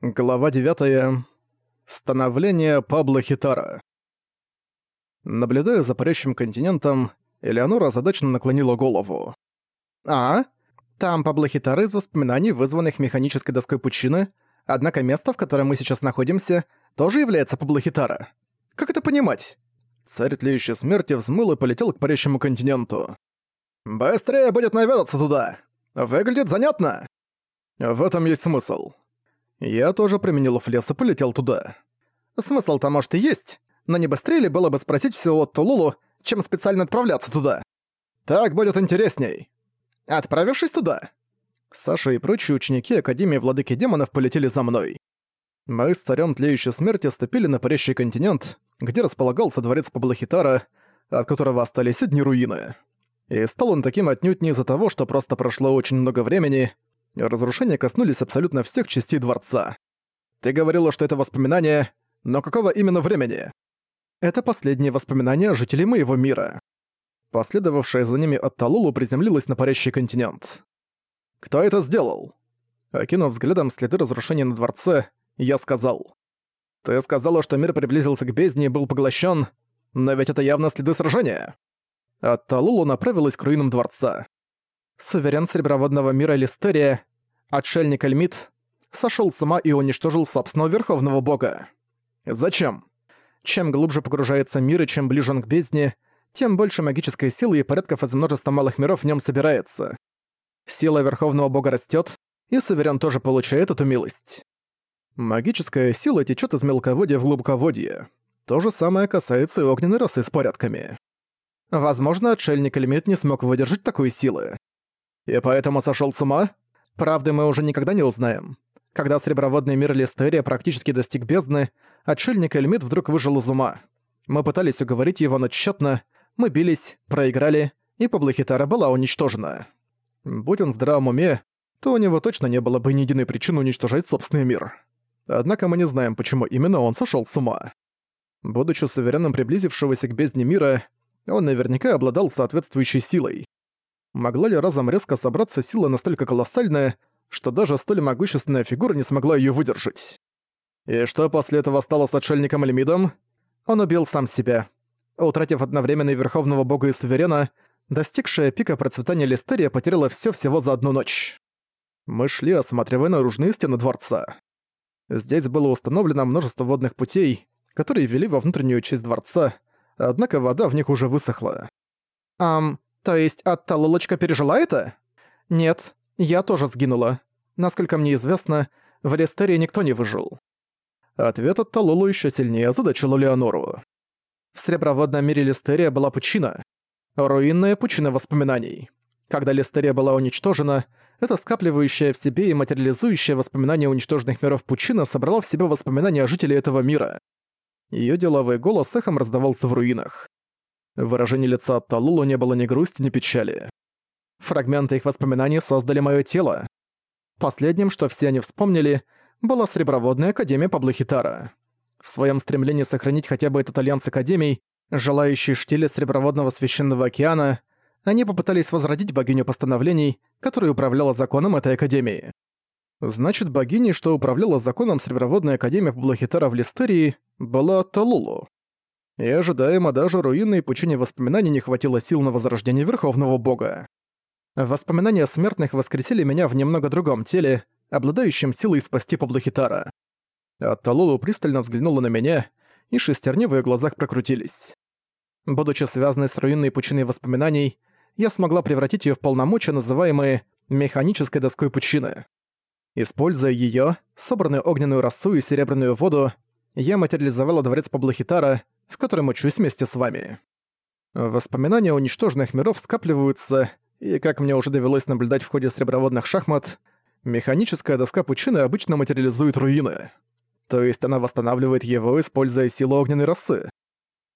Глава 9. Становление Пабло Хитара. Наблюдая за парящим континентом, Элеонора озадаченно наклонила голову. «А? Там Пабло Хитара из воспоминаний, вызванных механической доской пучины, однако место, в котором мы сейчас находимся, тоже является Пабло Хитара. Как это понимать?» Царь тлеющей смерти взмыл и полетел к парящему континенту. «Быстрее будет наведаться туда! Выглядит занятно!» «В этом есть смысл», я тоже применил флес и полетел туда. Смысл-то может и есть, но не быстрее ли было бы спросить все от Тулулу, чем специально отправляться туда? Так будет интересней. Отправившись туда, Саша и прочие ученики Академии Владыки Демонов полетели за мной. Мы с царем тлеющей смерти ступили на парящий континент, где располагался дворец Паблохитара, от которого остались одни руины. И стал он таким отнюдь не из-за того, что просто прошло очень много времени, Разрушения коснулись абсолютно всех частей дворца. Ты говорила, что это воспоминание, но какого именно времени? Это последние воспоминания жителей моего мира. Последовавшая за ними от Талулу приземлилась на парящий континент. Кто это сделал? Окинув взглядом следы разрушения на дворце, я сказал. Ты сказала, что мир приблизился к бездне и был поглощен, но ведь это явно следы сражения. От Талулу направилась к руинам дворца. Суверен Среброводного мира Листерия, отшельник Эльмит, сошел с ума и уничтожил собственного Верховного Бога. Зачем? Чем глубже погружается мир и чем ближе он к бездне, тем больше магической силы и порядков из множества малых миров в нем собирается. Сила Верховного Бога растет, и Суверен тоже получает эту милость. Магическая сила течет из мелководья в глубоководье. То же самое касается и огненной расы с порядками. Возможно, отшельник Эльмит не смог выдержать такой силы. И поэтому сошел с ума? Правды мы уже никогда не узнаем. Когда среброводный мир Листерия практически достиг бездны, отшельник Эльмит вдруг выжил из ума. Мы пытались уговорить его, но тщетно. Мы бились, проиграли, и Паблохитара была уничтожена. Будь он в здравом уме, то у него точно не было бы ни единой причины уничтожать собственный мир. Однако мы не знаем, почему именно он сошел с ума. Будучи суверенным приблизившегося к бездне мира, он наверняка обладал соответствующей силой. Могла ли разом резко собраться сила настолько колоссальная, что даже столь могущественная фигура не смогла её выдержать? И что после этого стало с отшельником Эльмидом? Он убил сам себя. Утратив одновременно и Верховного Бога и Суверена, достигшая пика процветания Листерия потеряла всё всего за одну ночь. Мы шли, осматривая наружные стены дворца. Здесь было установлено множество водных путей, которые вели во внутреннюю часть дворца, однако вода в них уже высохла. «Ам, то есть Атта Лулочка пережила это? Нет, я тоже сгинула. Насколько мне известно, в Рестерии никто не выжил. Ответ от Талулу еще сильнее озадачил Леонору. В среброводном мире Листерия была пучина. Руинная пучина воспоминаний. Когда Листерия была уничтожена, эта скапливающая в себе и материализующая воспоминания уничтоженных миров пучина собрала в себе воспоминания жителей этого мира. Её деловой голос эхом раздавался в руинах. В выражении лица Талулу не было ни грусти, ни печали. Фрагменты их воспоминаний создали моё тело. Последним, что все они вспомнили, была Среброводная Академия Паблохитара. В своем стремлении сохранить хотя бы этот альянс Академий, желающий штиле Среброводного Священного Океана, они попытались возродить богиню постановлений, которая управляла законом этой Академии. Значит, богиней, что управляла законом Среброводной Академии Паблохитара в Листерии, была Талулу и ожидаемо даже руинной пучине воспоминаний не хватило сил на возрождение Верховного Бога. Воспоминания смертных воскресили меня в немного другом теле, обладающем силой спасти Паблохитара. Атталулу пристально взглянула на меня, и шестерни в её глазах прокрутились. Будучи связанной с руинной пучиной воспоминаний, я смогла превратить её в полномочия, называемые «механической доской пучины». Используя её, собранную огненную росу и серебряную воду, я материализовала дворец Паблохитара, в котором учусь вместе с вами. Воспоминания уничтоженных миров скапливаются, и, как мне уже довелось наблюдать в ходе среброводных шахмат, механическая доска пучины обычно материализует руины. То есть она восстанавливает его, используя силу огненной росы.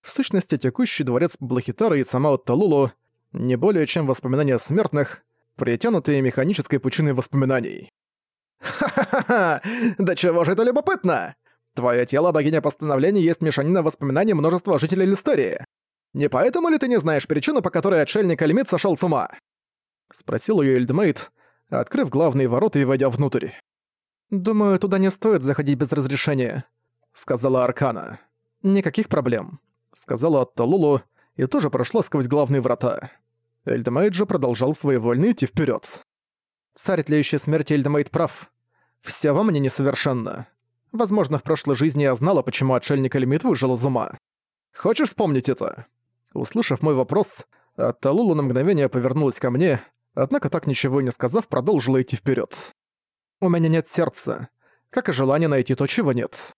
В сущности, текущий дворец Блахитара и сама Отталулу не более чем воспоминания смертных, притянутые механической пучиной воспоминаний. «Ха-ха-ха! Да чего же это любопытно!» Твое тело, богиня постановлений, есть мешанина воспоминаний множества жителей Листерии. Не поэтому ли ты не знаешь причину, по которой отшельник Альмит сошел с ума?» Спросил ее Эльдмейт, открыв главные ворота и войдя внутрь. «Думаю, туда не стоит заходить без разрешения», — сказала Аркана. «Никаких проблем», — сказала Атталулу и тоже прошла сквозь главные врата. Эльдемейд же продолжал своевольно идти вперед. Царь тлеющей смерти Эльдемейд прав. Все во мне несовершенно. Возможно, в прошлой жизни я знала, почему отшельник Эльмит выжил из ума. Хочешь вспомнить это?» Услышав мой вопрос, Талула на мгновение повернулась ко мне, однако так ничего не сказав, продолжила идти вперед. «У меня нет сердца, как и желания найти то, чего нет.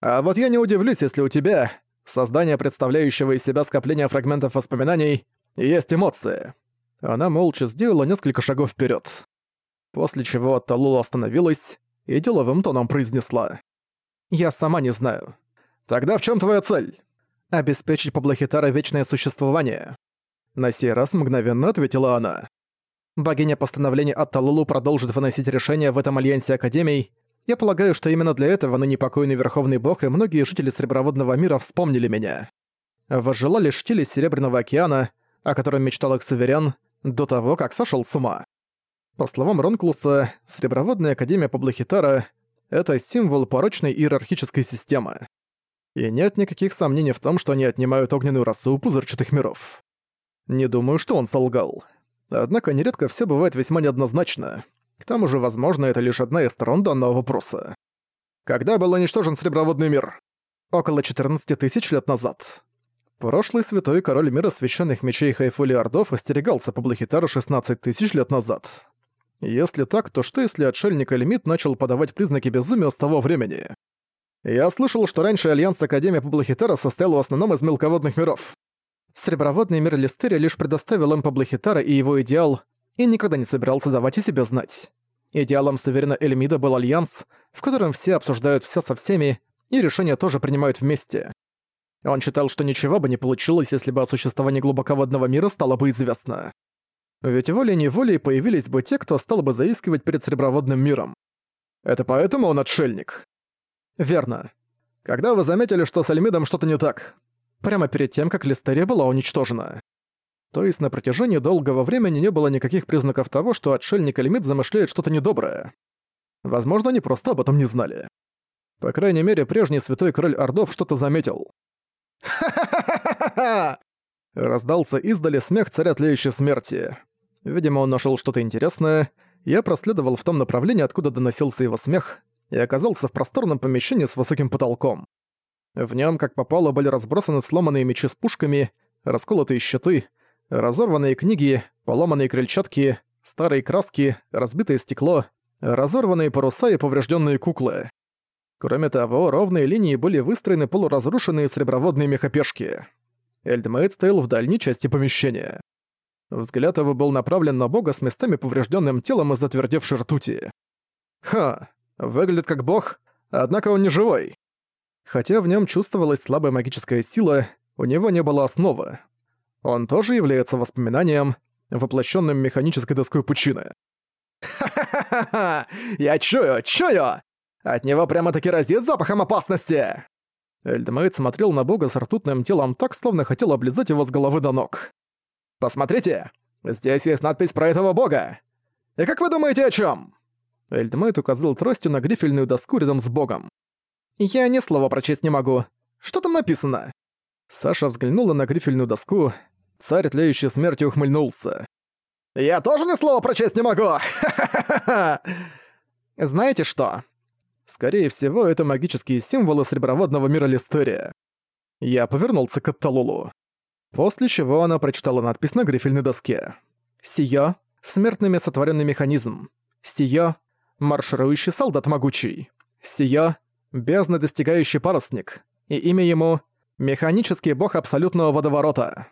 А вот я не удивлюсь, если у тебя, создание представляющего из себя скопления фрагментов воспоминаний, есть эмоции». Она молча сделала несколько шагов вперед, После чего Талула остановилась и деловым тоном произнесла. «Я сама не знаю. Тогда в чем твоя цель?» обеспечить Паблохитара вечное существование. На сей раз мгновенно ответила она. Богиня постановления Атталулу продолжит выносить решения в этом альянсе Академий. Я полагаю, что именно для этого ныне покойный Верховный Бог и многие жители Среброводного мира вспомнили меня. Возжелали штили Серебряного океана, о котором мечтал их суверен, до того, как сошел с ума. По словам Ронклуса, Среброводная Академия Паблохитара — это символ порочной иерархической системы. И нет никаких сомнений в том, что они отнимают огненную расу у пузырчатых миров. Не думаю, что он солгал. Однако нередко все бывает весьма неоднозначно. К тому же, возможно, это лишь одна из сторон данного вопроса. Когда был уничтожен Среброводный мир? Около 14 тысяч лет назад. Прошлый святой король мира священных мечей Хайфули Ордов остерегался Паблохитара 16 тысяч лет назад. Если так, то что если отшельник Эльмит начал подавать признаки безумия с того времени? Я слышал, что раньше Альянс Академия Паблохитара состоял в основном из мелководных миров. Среброводный мир Листерия лишь предоставил им Паблохитара и его идеал, и никогда не собирался давать о себе знать. Идеалом Северина Эльмида был Альянс, в котором все обсуждают все со всеми, и решения тоже принимают вместе. Он считал, что ничего бы не получилось, если бы о существовании глубоководного мира стало бы известно. Ведь волей-неволей появились бы те, кто стал бы заискивать перед Среброводным миром. Это поэтому он отшельник. Верно. Когда вы заметили, что с Альмидом что-то не так? Прямо перед тем, как Листерия была уничтожена. То есть на протяжении долгого времени не было никаких признаков того, что отшельник Альмид замышляет что-то недоброе. Возможно, они просто об этом не знали. По крайней мере, прежний святой король Ордов что-то заметил. «Ха-ха-ха-ха-ха!» Раздался издали смех царя тлеющей смерти. Видимо, он нашел что-то интересное. Я проследовал в том направлении, откуда доносился его смех, и оказался в просторном помещении с высоким потолком. В нем, как попало, были разбросаны сломанные мечи с пушками, расколотые щиты, разорванные книги, поломанные крыльчатки, старые краски, разбитое стекло, разорванные паруса и поврежденные куклы. Кроме того, ровные линии были выстроены полуразрушенные среброводные мехопешки. Эльдмейд стоял в дальней части помещения. Взгляд его был направлен на бога с местами поврежденным телом и затвердевшей ртути. Ха, Выглядит как бог, однако он не живой. Хотя в нем чувствовалась слабая магическая сила, у него не было основы. Он тоже является воспоминанием, воплощенным механической доской пучины. «Ха-ха-ха! Я чую, чую! От него прямо-таки разит запахом опасности!» Эльдмейд смотрел на бога с ртутным телом так, словно хотел облизать его с головы до ног. «Посмотрите! Здесь есть надпись про этого бога! И как вы думаете о чем? Эльдмейт указал тростью на грифельную доску рядом с богом. «Я ни слова прочесть не могу. Что там написано?» Саша взглянула на грифельную доску. Царь, тлеющий смертью, ухмыльнулся. «Я тоже ни слова прочесть не могу! Знаете что? Скорее всего, это магические символы среброводного мира Листерия. Я повернулся к Атталулу. После чего она прочитала надпись на грифельной доске. «Сия — смертными сотворенный механизм. Сия марширующий солдат могучий. Сия — бездны достигающий парусник, и имя ему — механический бог абсолютного водоворота.